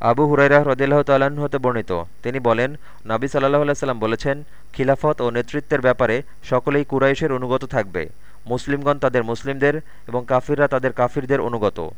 আবু হুরাইরা হ্রদিল্লাহ তাল্লাহ্ন হতে বর্ণিত। তিনি বলেন, নাবি সাল্লাহ সাল্লাম বলেছেন, খিলাফত ও নেতৃত্বের ব্যাপারে সকলেই কুরাইশের অনুগত থাকবে। মুসলিমগণ তাদের মুসলিমদের এবং কাফিররা তাদের কাফিরদের অনুগত।